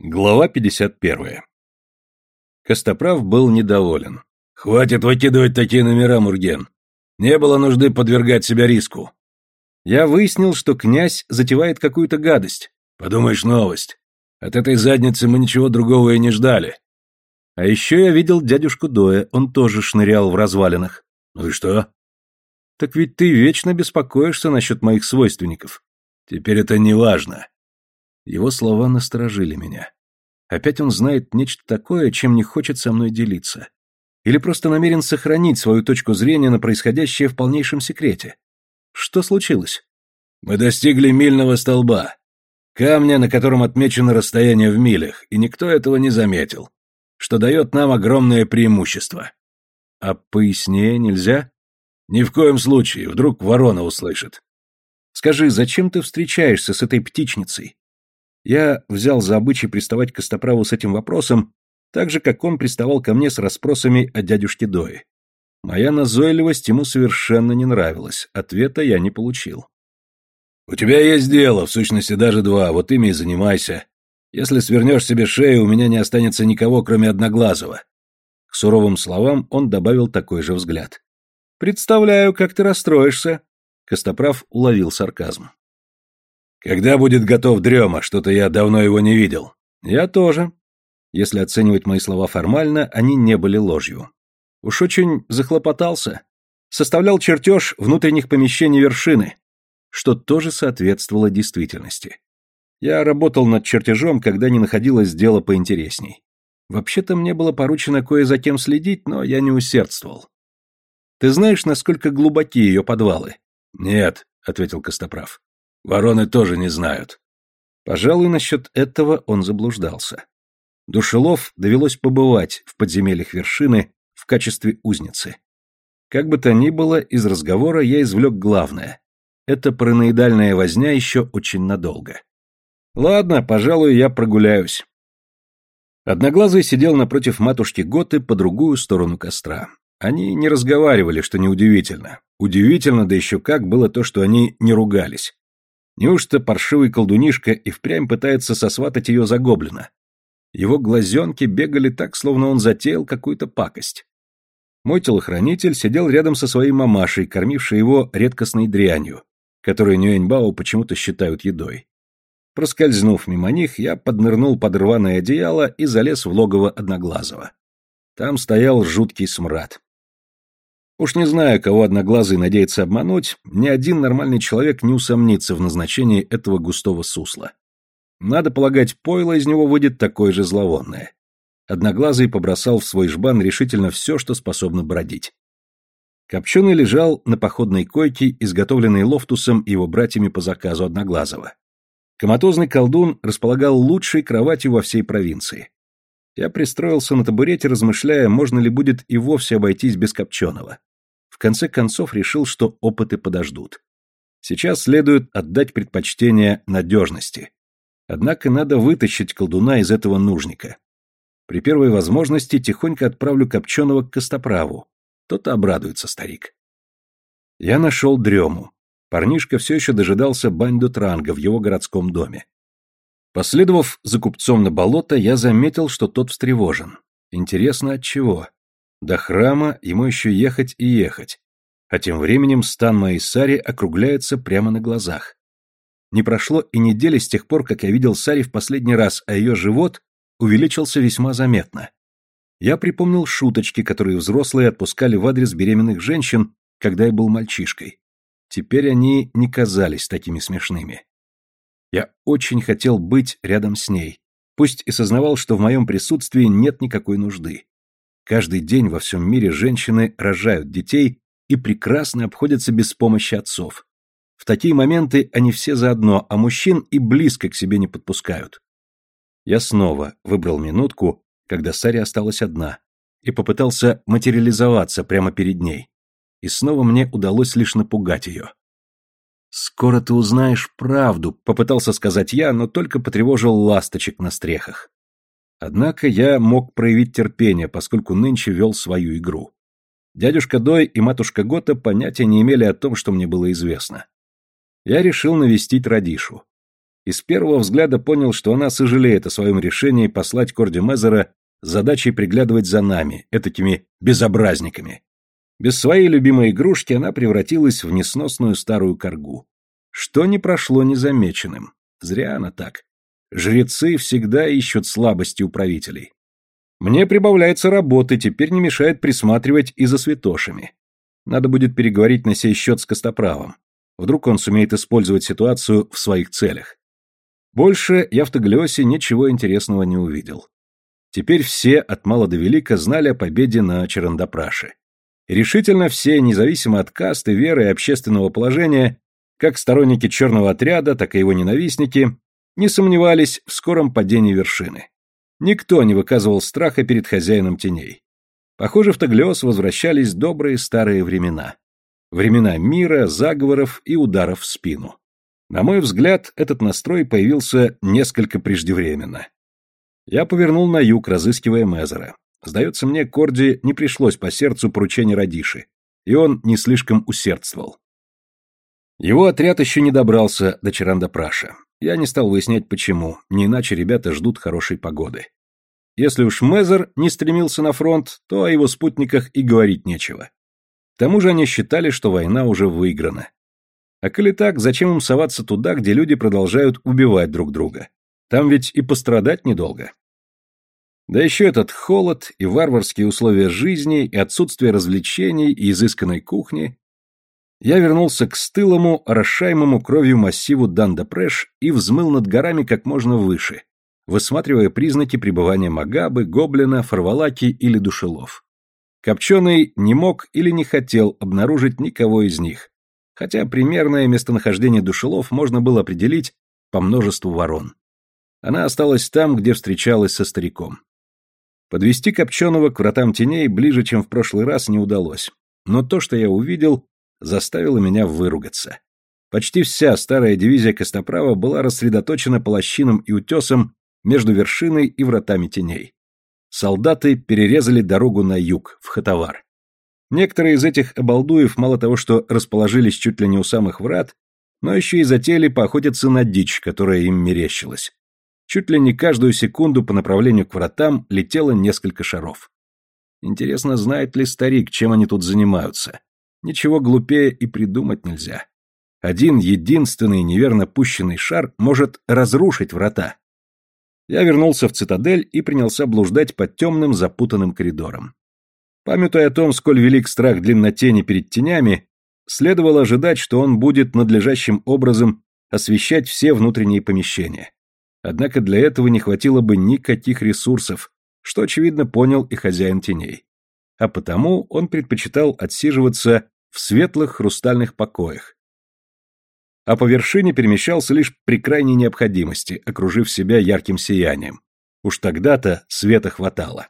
Глава 51. Костоправ был недоволен. «Хватит выкидывать такие номера, Мурген. Не было нужды подвергать себя риску». Я выяснил, что князь затевает какую-то гадость. Подумаешь, новость. От этой задницы мы ничего другого и не ждали. А еще я видел дядюшку Доя, он тоже шнырял в развалинах. Ну и что? Так ведь ты вечно беспокоишься насчет моих свойственников. Теперь это не важно. Его слова насторожили меня. Опять он знает нечто такое, чем не хочет со мной делиться. Или просто намерен сохранить свою точку зрения на происходящее в полнейшем секрете. Что случилось? Мы достигли мильного столба. Камня, на котором отмечено расстояние в милях, и никто этого не заметил. Что дает нам огромное преимущество. А пояснее нельзя? Ни в коем случае, вдруг ворона услышит. Скажи, зачем ты встречаешься с этой птичницей? Я взял за обычай приставать к Костоправу с этим вопросом, так же, как он приставал ко мне с расспросами о дядюшке Дое. Моя назойливость ему совершенно не нравилась, ответа я не получил. «У тебя есть дело, в сущности даже два, вот ими и занимайся. Если свернешь себе шею, у меня не останется никого, кроме Одноглазого». К суровым словам он добавил такой же взгляд. «Представляю, как ты расстроишься». Костоправ уловил сарказм. Когда будет готов дрема, что-то я давно его не видел. Я тоже. Если оценивать мои слова формально, они не были ложью. Уж очень захлопотался. Составлял чертеж внутренних помещений вершины, что тоже соответствовало действительности. Я работал над чертежом, когда не находилось дела поинтересней. Вообще-то мне было поручено кое за кем следить, но я не усердствовал. Ты знаешь, насколько глубоки ее подвалы? Нет, ответил Костоправ. Вороны тоже не знают. Пожалуй, насчет этого он заблуждался. Душелов довелось побывать в подземельях вершины в качестве узницы. Как бы то ни было, из разговора я извлек главное. Это параноидальная возня еще очень надолго. Ладно, пожалуй, я прогуляюсь. Одноглазый сидел напротив матушки Готы по другую сторону костра. Они не разговаривали, что неудивительно. Удивительно, да еще как, было то, что они не ругались. Неужто паршивый колдунишка и впрямь пытается сосватать ее за гоблина? Его глазенки бегали так, словно он затеял какую-то пакость. Мой телохранитель сидел рядом со своей мамашей, кормившей его редкостной дрянью, которую Нюэньбао почему-то считают едой. Проскользнув мимо них, я поднырнул под рваное одеяло и залез в логово Одноглазого. Там стоял жуткий смрад. Уж не знаю, кого Одноглазый надеется обмануть, ни один нормальный человек не усомнится в назначении этого густого сусла. Надо полагать, пойло из него выйдет такое же зловонное. Одноглазый побросал в свой жбан решительно все, что способно бродить. Копченый лежал на походной койке, изготовленной Лофтусом и его братьями по заказу Одноглазого. Коматозный колдун располагал лучшей кроватью во всей провинции. Я пристроился на табурете, размышляя, можно ли будет и вовсе обойтись без Копченого в конце концов решил, что опыты подождут. Сейчас следует отдать предпочтение надежности. Однако надо вытащить колдуна из этого нужника. При первой возможности тихонько отправлю Копченого к Костоправу. То-то обрадуется старик. Я нашел дрему. Парнишка все еще дожидался Банду Транга в его городском доме. Последовав за купцом на болото, я заметил, что тот встревожен. Интересно, от чего? До храма ему еще ехать и ехать. А тем временем стан моей Сари округляется прямо на глазах. Не прошло и недели с тех пор, как я видел Сари в последний раз, а ее живот увеличился весьма заметно. Я припомнил шуточки, которые взрослые отпускали в адрес беременных женщин, когда я был мальчишкой. Теперь они не казались такими смешными. Я очень хотел быть рядом с ней, пусть и сознавал, что в моем присутствии нет никакой нужды. Каждый день во всем мире женщины рожают детей и прекрасно обходятся без помощи отцов. В такие моменты они все заодно, а мужчин и близко к себе не подпускают. Я снова выбрал минутку, когда Саря осталась одна, и попытался материализоваться прямо перед ней. И снова мне удалось лишь напугать ее. «Скоро ты узнаешь правду», — попытался сказать я, но только потревожил ласточек на стрехах. Однако я мог проявить терпение, поскольку нынче вел свою игру. Дядюшка Дой и матушка Гота понятия не имели о том, что мне было известно. Я решил навестить Радишу. и с первого взгляда понял, что она сожалеет о своем решении послать Корди Мезера с задачей приглядывать за нами, этакими безобразниками. Без своей любимой игрушки она превратилась в несносную старую коргу. Что не прошло незамеченным. Зря она так. Жрецы всегда ищут слабости у правителей. Мне прибавляется работы, теперь не мешает присматривать и за святошами. Надо будет переговорить на сей счет с Костоправом. Вдруг он сумеет использовать ситуацию в своих целях. Больше я в Таглиосе ничего интересного не увидел. Теперь все, от мала до велика, знали о победе на Чарандапраше. Решительно все, независимо от касты, веры и общественного положения, как сторонники черного отряда, так и его ненавистники, не сомневались в скором падении вершины. Никто не выказывал страха перед хозяином теней. Похоже, в Таглиос возвращались добрые старые времена. Времена мира, заговоров и ударов в спину. На мой взгляд, этот настрой появился несколько преждевременно. Я повернул на юг, разыскивая Мезера. Сдается мне, Корди не пришлось по сердцу поручение Радиши, и он не слишком усердствовал. Его отряд еще не добрался до Чаранда-Праша. Я не стал выяснять, почему, не иначе ребята ждут хорошей погоды. Если уж Мезер не стремился на фронт, то о его спутниках и говорить нечего. К тому же они считали, что война уже выиграна. А коли так, зачем им соваться туда, где люди продолжают убивать друг друга? Там ведь и пострадать недолго. Да еще этот холод и варварские условия жизни, и отсутствие развлечений, и изысканной кухни я вернулся к стылому, орошаемому кровью массиву Данда-Прэш и взмыл над горами как можно выше, высматривая признаки пребывания Магабы, Гоблина, Фарвалаки или Душелов. Копченый не мог или не хотел обнаружить никого из них, хотя примерное местонахождение Душелов можно было определить по множеству ворон. Она осталась там, где встречалась со стариком. Подвести Копченого к вратам теней ближе, чем в прошлый раз, не удалось. Но то, что я увидел, заставило меня выругаться. Почти вся старая дивизия Костоправа была рассредоточена по лощинам и утесам между вершиной и вратами теней. Солдаты перерезали дорогу на юг, в Хатавар. Некоторые из этих обалдуев мало того, что расположились чуть ли не у самых врат, но еще и затеяли поохотиться на дичь, которая им мерещилась. Чуть ли не каждую секунду по направлению к вратам летело несколько шаров. Интересно, знает ли старик, чем они тут занимаются? Ничего глупее и придумать нельзя. Один единственный неверно пущенный шар может разрушить врата. Я вернулся в цитадель и принялся блуждать по темным запутанным коридорам. Памятуя о том, сколь велик страх длиннотени перед тенями, следовало ожидать, что он будет надлежащим образом освещать все внутренние помещения. Однако для этого не хватило бы никаких ресурсов, что, очевидно, понял и хозяин теней а потому он предпочитал отсиживаться в светлых хрустальных покоях. А по вершине перемещался лишь при крайней необходимости, окружив себя ярким сиянием. Уж тогда-то света хватало.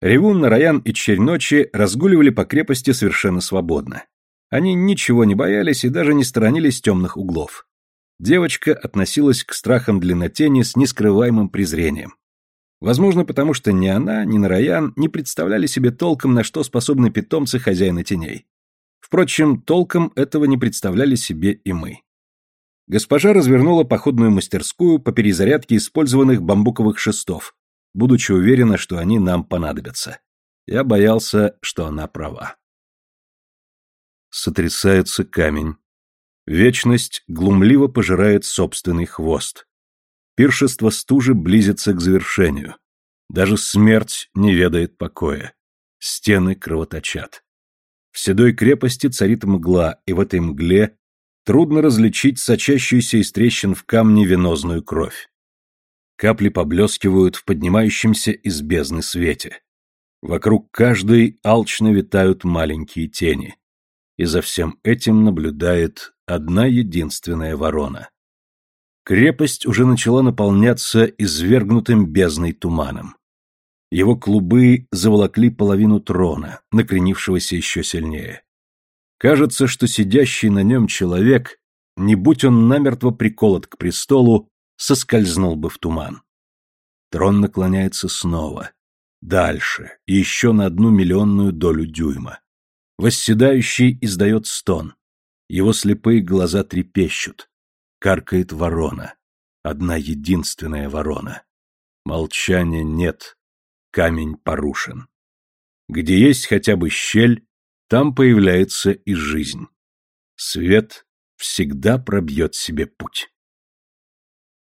Ревун, Нараян и Черь ночи разгуливали по крепости совершенно свободно. Они ничего не боялись и даже не сторонились темных углов. Девочка относилась к страхам длиннотени с нескрываемым презрением. Возможно, потому что ни она, ни Нараян не представляли себе толком, на что способны питомцы хозяина теней. Впрочем, толком этого не представляли себе и мы. Госпожа развернула походную мастерскую по перезарядке использованных бамбуковых шестов, будучи уверена, что они нам понадобятся. Я боялся, что она права. Сотрясается камень. Вечность глумливо пожирает собственный хвост. Пиршество стужи близится к завершению. Даже смерть не ведает покоя. Стены кровоточат. В седой крепости царит мгла, и в этой мгле трудно различить сочащуюся из трещин в камне венозную кровь. Капли поблескивают в поднимающемся из бездны свете. Вокруг каждой алчно витают маленькие тени. И за всем этим наблюдает одна единственная ворона. Крепость уже начала наполняться извергнутым бездной туманом. Его клубы заволокли половину трона, накренившегося еще сильнее. Кажется, что сидящий на нем человек, не будь он намертво приколот к престолу, соскользнул бы в туман. Трон наклоняется снова, дальше, еще на одну миллионную долю дюйма. Восседающий издает стон. Его слепые глаза трепещут. Каркает ворона. Одна единственная ворона. Молчания нет. Камень порушен. Где есть хотя бы щель, там появляется и жизнь. Свет всегда пробьет себе путь.